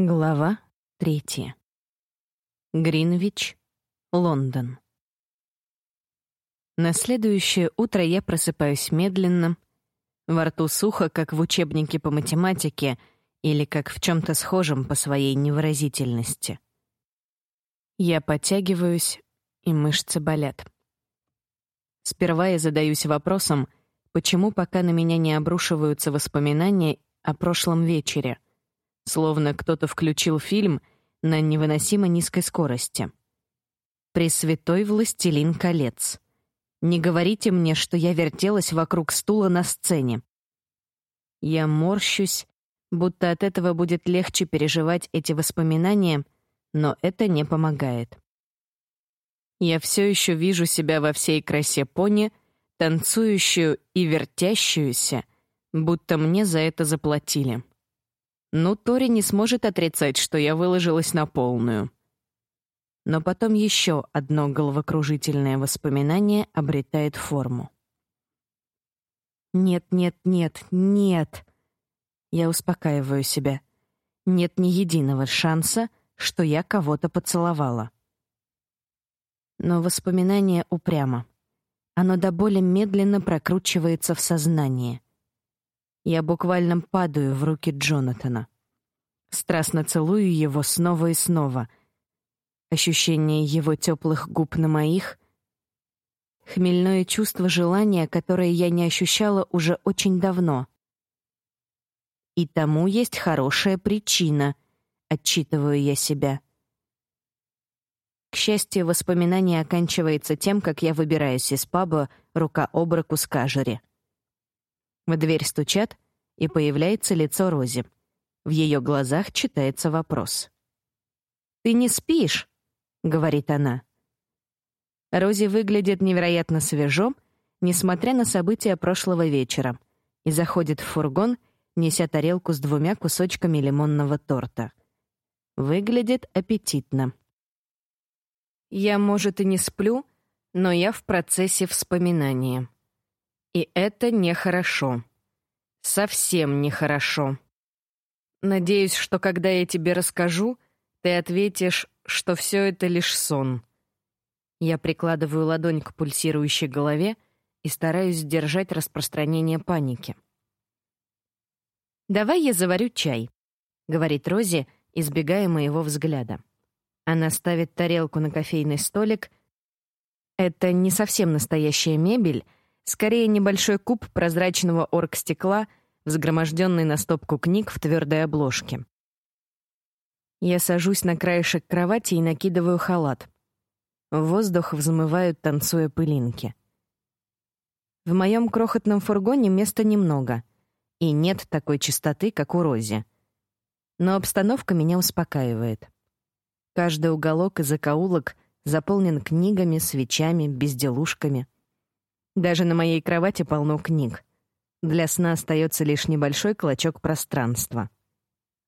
Глава третья. Гринвич, Лондон. На следующее утро я просыпаюсь медленно, во рту сухо, как в учебнике по математике или как в чем то схожем по своей невыразительности. Я подтягиваюсь, и мышцы болят. Сперва я задаюсь вопросом, почему пока на меня не обрушиваются воспоминания о прошлом вечере — словно кто-то включил фильм на невыносимо низкой скорости. Пресвятой властелин колец. Не говорите мне, что я вертелась вокруг стула на сцене. Я морщусь, будто от этого будет легче переживать эти воспоминания, но это не помогает. Я все еще вижу себя во всей красе пони, танцующую и вертящуюся, будто мне за это заплатили. Ну, Тори не сможет отрицать, что я выложилась на полную. Но потом еще одно головокружительное воспоминание обретает форму. Нет, нет, нет, нет. Я успокаиваю себя. Нет ни единого шанса, что я кого-то поцеловала. Но воспоминание упрямо. Оно до боли медленно прокручивается в сознание — я буквально падаю в руки Джонатана. Страстно целую его снова и снова. Ощущение его теплых губ на моих — хмельное чувство желания, которое я не ощущала уже очень давно. И тому есть хорошая причина, отчитываю я себя. К счастью, воспоминание оканчивается тем, как я выбираюсь из паба рука об руку с Кажери. В дверь стучат, и появляется лицо Рози. В ее глазах читается вопрос. «Ты не спишь?» — говорит она. Рози выглядит невероятно свежо, несмотря на события прошлого вечера, и заходит в фургон, неся тарелку с двумя кусочками лимонного торта. Выглядит аппетитно. Я, может, и не сплю, но я в процессе вспоминания. И это нехорошо. Совсем нехорошо. Надеюсь, что когда я тебе расскажу, ты ответишь, что все это лишь сон. Я прикладываю ладонь к пульсирующей голове и стараюсь сдержать распространение паники. «Давай я заварю чай», — говорит Рози, избегая моего взгляда. Она ставит тарелку на кофейный столик. Это не совсем настоящая мебель — Скорее, небольшой куб прозрачного оргстекла, взгроможденный на стопку книг в твердой обложке. Я сажусь на краешек кровати и накидываю халат. В воздух взмывают, танцуя пылинки. В моем крохотном фургоне места немного, и нет такой чистоты, как у Рози. Но обстановка меня успокаивает. Каждый уголок и закоулок заполнен книгами, свечами, безделушками — даже на моей кровати полно книг. Для сна остается лишь небольшой клочок пространства.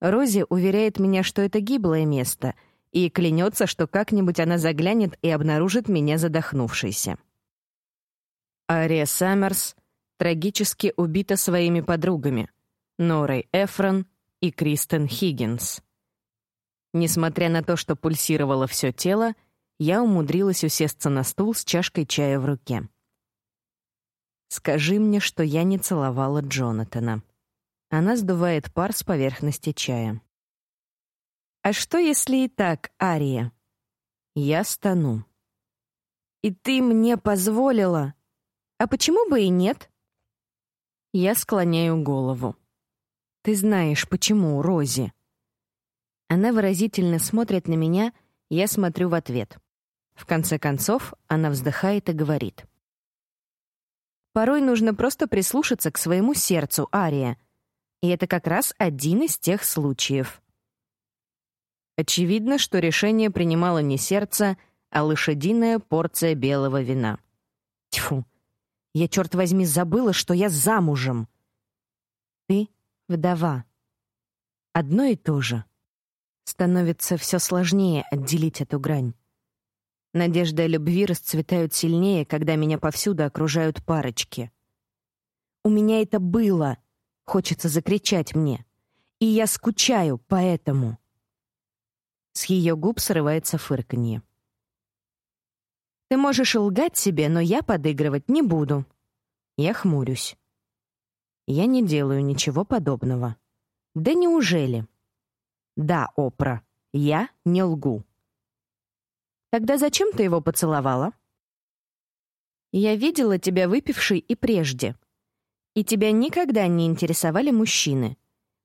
Рози уверяет меня, что это гиблое место, и клянется, что как-нибудь она заглянет и обнаружит меня задохнувшейся. Ария Саммерс трагически убита своими подругами Норой Эфрон и Кристен Хиггинс. Несмотря на то, что пульсировало все тело, я умудрилась усесться на стул с чашкой чая в руке. Скажи мне, что я не целовала Джонатана. Она сдувает пар с поверхности чая. А что, если и так, Ария? Я стану. И ты мне позволила? А почему бы и нет? Я склоняю голову. Ты знаешь, почему, Рози. Она выразительно смотрит на меня, я смотрю в ответ. В конце концов, она вздыхает и говорит: Порой нужно просто прислушаться к своему сердцу, Ария. И это как раз один из тех случаев. Очевидно, что решение принимало не сердце, а лошадиная порция белого вина. Тьфу. Я, черт возьми, забыла, что я замужем. Ты вдова. Одно и то же. Становится все сложнее отделить эту грань. Надежда и любви расцветают сильнее, когда меня повсюду окружают парочки. «У меня это было!» — хочется закричать мне. «И я скучаю по этому!» С ее губ срывается фырканье. Ты можешь лгать себе, но я подыгрывать не буду. Я хмурюсь. Я не делаю ничего подобного. Да неужели? Да, Опра, я не лгу. Тогда зачем ты его поцеловала? Я видела тебя выпившей и прежде. И тебя никогда не интересовали мужчины,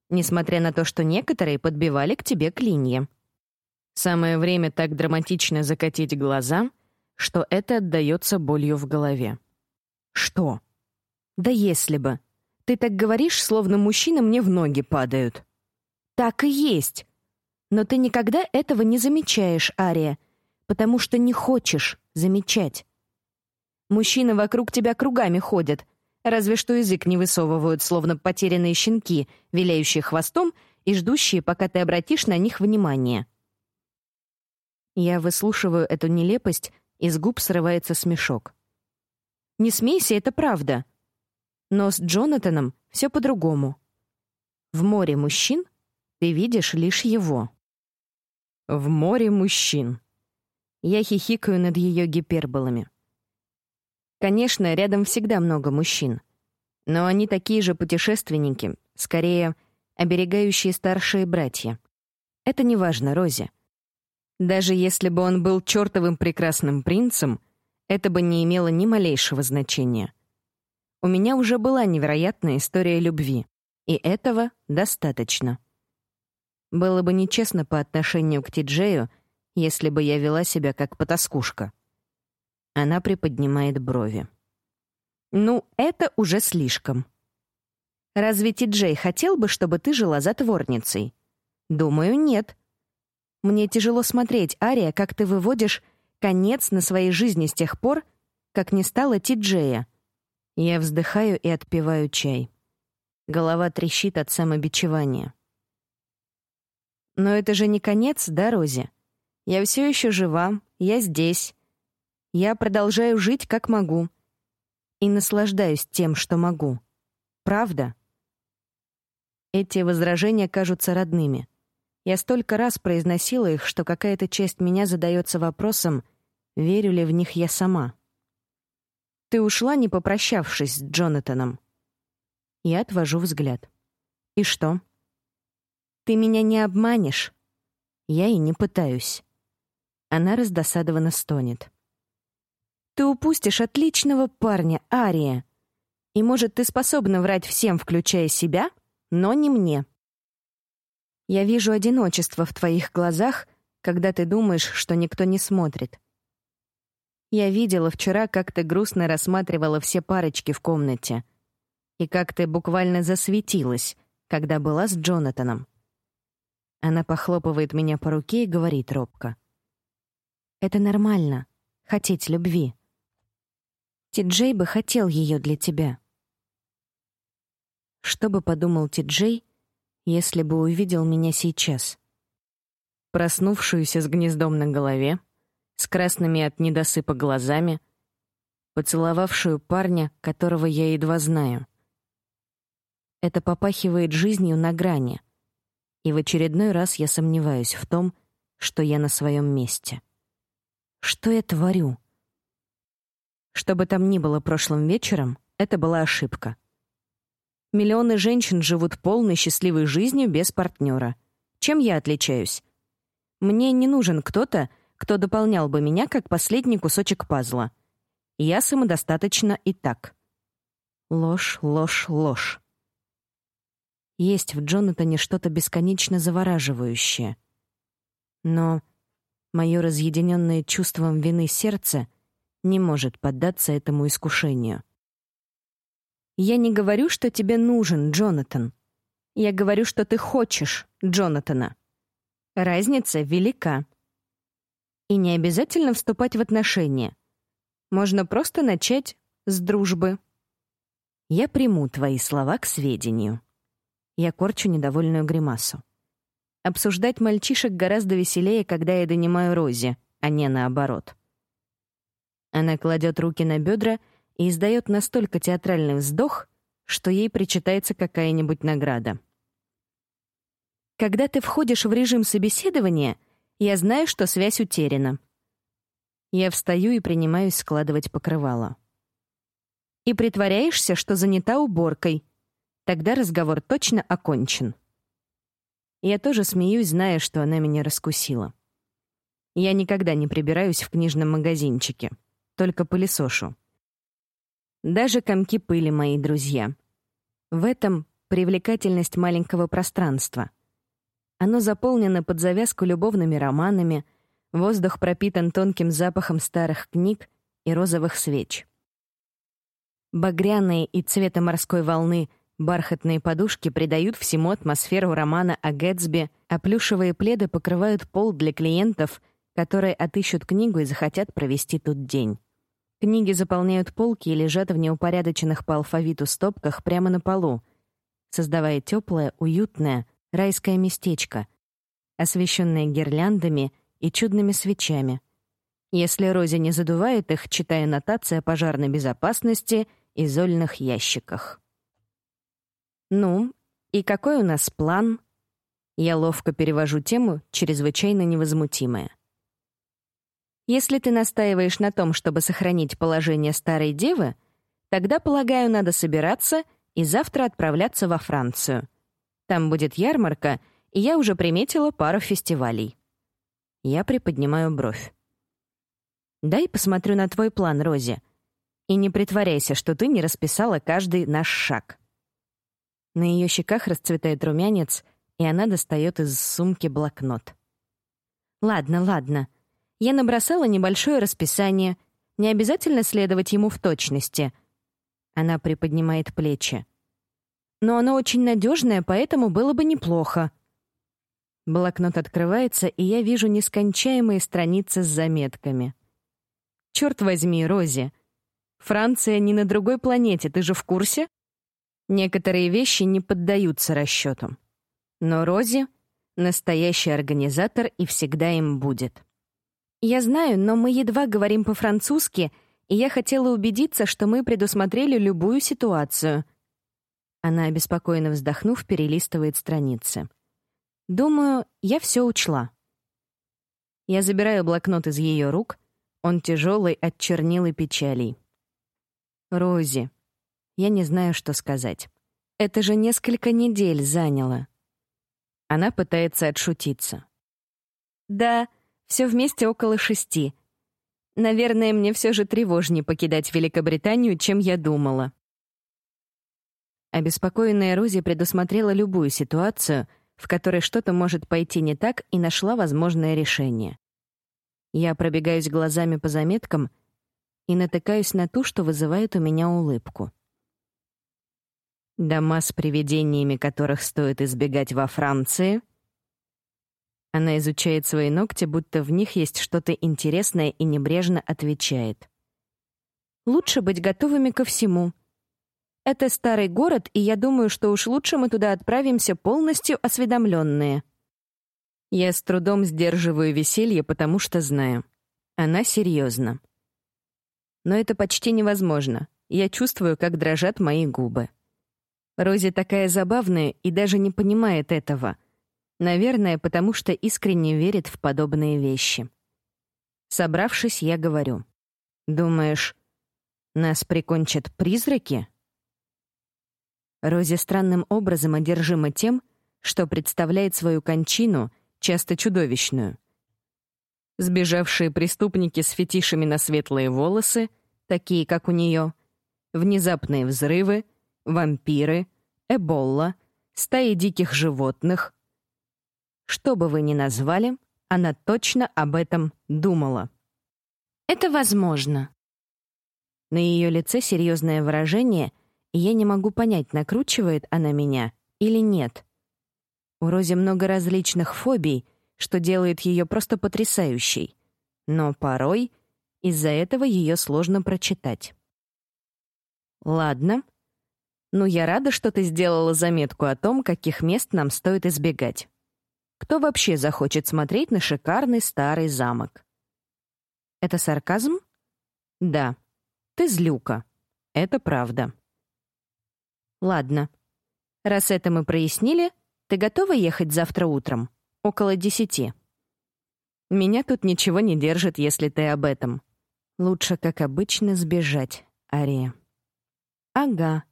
несмотря на то, что некоторые подбивали к тебе клинья. Самое время так драматично закатить глаза, что это отдаётся болью в голове. Что? Да если бы. Ты так говоришь, словно мужчины мне в ноги падают. Так и есть. Но ты никогда этого не замечаешь, Ария, потому что не хочешь замечать. Мужчины вокруг тебя кругами ходят, разве что язык не высовывают, словно потерянные щенки, виляющие хвостом и ждущие, пока ты обратишь на них внимание. Я выслушиваю эту нелепость, и с губ срывается смешок. Не смейся, это правда. Но с Джонатаном все по-другому. В море мужчин ты видишь лишь его. В море мужчин. Я хихикаю над ее гиперболами. Конечно, рядом всегда много мужчин. Но они такие же путешественники, скорее, оберегающие старшие братья. Это не важно Розе. Даже если бы он был чертовым прекрасным принцем, это бы не имело ни малейшего значения. У меня уже была невероятная история любви, и этого достаточно. Было бы нечестно по отношению к Тиджею, если бы я вела себя как потаскушка. Она приподнимает брови. Ну, это уже слишком. Разве Тиджей хотел бы, чтобы ты жила затворницей? Думаю, нет. Мне тяжело смотреть, Ария, как ты выводишь конец на своей жизни с тех пор, как не стало Тиджея. Я вздыхаю и отпиваю чай. Голова трещит от самобичевания. Но это же не конец, да, Рози? Я все еще жива, я здесь. Я продолжаю жить, как могу. И наслаждаюсь тем, что могу. Правда? Эти возражения кажутся родными. Я столько раз произносила их, что какая-то часть меня задается вопросом, верю ли в них я сама. Ты ушла, не попрощавшись с Джонатаном. Я отвожу взгляд. И что? Ты меня не обманешь. Я и не пытаюсь. Она раздосадованно стонет. Ты упустишь отличного парня, Ария. И, может, ты способна врать всем, включая себя, но не мне. Я вижу одиночество в твоих глазах, когда ты думаешь, что никто не смотрит. Я видела вчера, как ты грустно рассматривала все парочки в комнате. И как ты буквально засветилась, когда была с Джонатаном. Она похлопывает меня по руке и говорит робко. «Это нормально, хотеть любви. Ти-Джей бы хотел ее для тебя». Что бы подумал Ти-Джей, если бы увидел меня сейчас. Проснувшуюся с гнездом на голове, с красными от недосыпа глазами, поцеловавшую парня, которого я едва знаю. Это попахивает жизнью на грани, и в очередной раз я сомневаюсь в том, что я на своем месте. Что я творю? Что бы там ни было прошлым вечером, это была ошибка — Миллионы женщин живут полной счастливой жизнью без партнера. Чем я отличаюсь? Мне не нужен кто-то, кто дополнял бы меня как последний кусочек пазла. Я самодостаточна и так. Ложь, ложь, ложь. Есть в Джонатане что-то бесконечно завораживающее. Но мое разъединенное чувством вины сердце не может поддаться этому искушению. Я не говорю, что тебе нужен Джонатан. Я говорю, что ты хочешь Джонатана. Разница велика. И не обязательно вступать в отношения. Можно просто начать с дружбы. Я приму твои слова к сведению. Я корчу недовольную гримасу. Обсуждать мальчишек гораздо веселее, когда я донимаю Рози, а не наоборот. Она кладет руки на бедра и издает настолько театральный вздох, что ей причитается какая-нибудь награда. Когда ты входишь в режим собеседования, Я знаю, что связь утеряна. Я встаю и принимаюсь складывать покрывало. И притворяешься, что занята уборкой. Тогда разговор точно окончен. Я тоже смеюсь, зная, что она меня раскусила. Я никогда не прибираюсь в книжном магазинчике, только пылесошу. Даже комки пыли, мои друзья. В этом привлекательность маленького пространства. Оно заполнено под завязку любовными романами, воздух пропитан тонким запахом старых книг и розовых свеч. Багряные и цвета морской волны бархатные подушки придают всему атмосферу романа о Гэтсби, а плюшевые пледы покрывают пол для клиентов, которые отыщут книгу и захотят провести тут день. Книги заполняют полки и лежат в неупорядоченных по алфавиту стопках прямо на полу, создавая теплое, уютное, райское местечко, освещенное гирляндами и чудными свечами. Если Рози не задувает их, читая нотации о пожарной безопасности и зольных ящиках. «Ну, и какой у нас план?» Я ловко перевожу тему, чрезвычайно невозмутимая. Если ты настаиваешь на том, чтобы сохранить положение старой девы, тогда, полагаю, надо собираться и завтра отправляться во Францию. Там будет ярмарка, и я уже приметила пару фестивалей. Я приподнимаю бровь. Дай посмотрю на твой план, Рози. И не притворяйся, что ты не расписала каждый наш шаг. На ее щеках расцветает румянец, и она достает из сумки блокнот. Ладно, ладно. Я набросала небольшое расписание. Не обязательно следовать ему в точности. Она приподнимает плечи. Но оно очень надежное, поэтому было бы неплохо. Блокнот открывается, и я вижу нескончаемые страницы с заметками. Черт возьми, Рози. Франция не на другой планете, ты же в курсе? Некоторые вещи не поддаются расчетам. Но Рози — настоящий организатор и всегда им будет. «Я знаю, но мы едва говорим по-французски, и я хотела убедиться, что мы предусмотрели любую ситуацию». Она, обеспокоенно вздохнув, перелистывает страницы. «Думаю, я все учла». Я забираю блокнот из ее рук. Он тяжелый от чернил и печалей. «Рози, я не знаю, что сказать. Это же несколько недель заняло». Она пытается отшутиться. «Да, все вместе около шести. Наверное, мне все же тревожнее покидать Великобританию, чем я думала. Обеспокоенная Рози предусмотрела любую ситуацию, в которой что-то может пойти не так, и нашла возможное решение. Я пробегаюсь глазами по заметкам и натыкаюсь на ту, что вызывает у меня улыбку. Дома с привидениями, которых стоит избегать во Франции — она изучает свои ногти, будто в них есть что-то интересное и небрежно отвечает. Лучше быть готовыми ко всему. Это старый город, и я думаю, что уж лучше мы туда отправимся полностью осведомленные. Я с трудом сдерживаю веселье, потому что знаю. Она серьезна. Но это почти невозможно. Я чувствую, как дрожат мои губы. Рози такая забавная и даже не понимает этого — Наверное, потому что искренне верит в подобные вещи. Собравшись, я говорю. «Думаешь, нас прикончат призраки?» Рози странным образом одержима тем, что представляет свою кончину, часто чудовищную. Сбежавшие преступники с фетишами на светлые волосы, такие, как у нее, внезапные взрывы, вампиры, эболла, стаи диких животных, что бы вы ни назвали, она точно об этом думала. Это возможно. На ее лице серьезное выражение, и я не могу понять, накручивает она меня или нет. У Рози много различных фобий, что делает ее просто потрясающей. Но порой из-за этого ее сложно прочитать. Ладно. Ну, я рада, что ты сделала заметку о том, каких мест нам стоит избегать. Кто вообще захочет смотреть на шикарный старый замок? Это сарказм? Да. Ты злюка. Это правда. Ладно. Раз это мы прояснили, ты готова ехать завтра утром? Около десяти. Меня тут ничего не держит, если ты об этом. Лучше, как обычно, сбежать, Ария. Ага.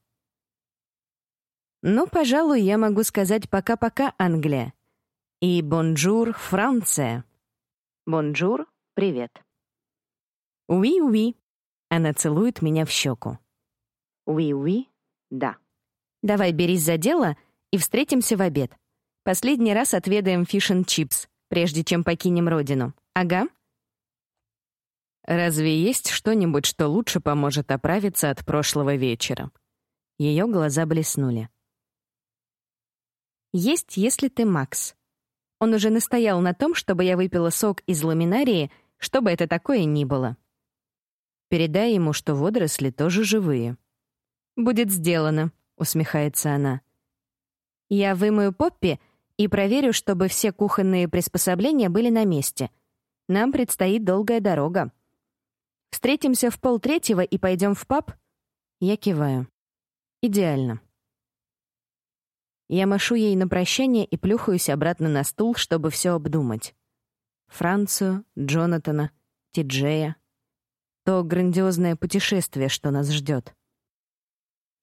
Ну, пожалуй, я могу сказать пока-пока, Англия. И bonjour, Франция. Bonjour, привет. Oui-oui. Она целует меня в щеку. Oui-oui, да. Давай берись за дело и встретимся в обед. Последний раз отведаем fish-n-chips, прежде чем покинем родину. Ага. Разве есть что-нибудь, что лучше поможет оправиться от прошлого вечера? Ее глаза блеснули. Есть, если ты Макс. Он уже настоял на том, чтобы я выпила сок из ламинарии, чтобы это такое ни было. Передай ему, что водоросли тоже живые. Будет сделано, усмехается она. Я вымою Поппи и проверю, чтобы все кухонные приспособления были на месте. Нам предстоит долгая дорога. Встретимся в полтретьего и пойдем в паб? Я киваю. Идеально. Я машу ей на прощание и плюхаюсь обратно на стул, чтобы все обдумать. Францию, Джонатана, Тиджея. То грандиозное путешествие, что нас ждет.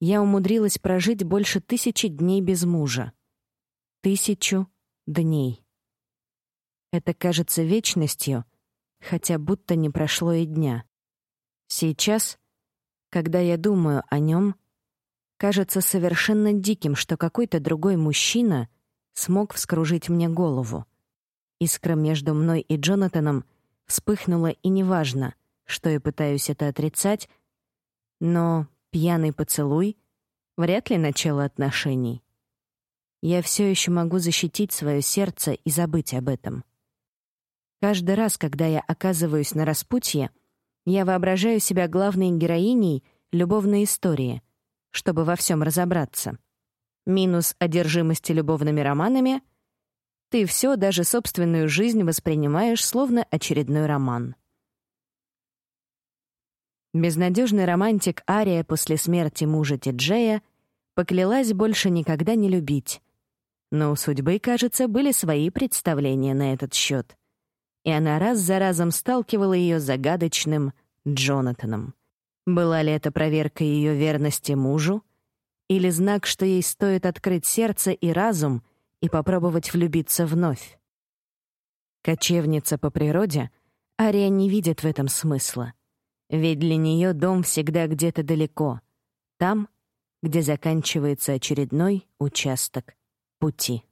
Я умудрилась прожить больше тысячи дней без мужа. Тысячу дней. Это кажется вечностью, хотя будто не прошло и дня. Сейчас, когда я думаю о нем, кажется совершенно диким, что какой-то другой мужчина смог вскружить мне голову. Искра между мной и Джонатаном вспыхнула, и неважно, что я пытаюсь это отрицать, но пьяный поцелуй — вряд ли начало отношений. Я все еще могу защитить свое сердце и забыть об этом. Каждый раз, когда я оказываюсь на распутье, я воображаю себя главной героиней любовной истории, чтобы во всем разобраться. Минус одержимости любовными романами — ты все, даже собственную жизнь воспринимаешь словно очередной роман. Безнадежный романтик Ария после смерти мужа Тиджея поклялась больше никогда не любить. Но у судьбы, кажется, были свои представления на этот счет и она раз за разом сталкивала ее загадочным Джонатаном. Была ли это проверка ее верности мужу или знак, что ей стоит открыть сердце и разум и попробовать влюбиться вновь? Кочевница по природе, Ария не видит в этом смысла. Ведь для нее дом всегда где-то далеко, там, где заканчивается очередной участок пути.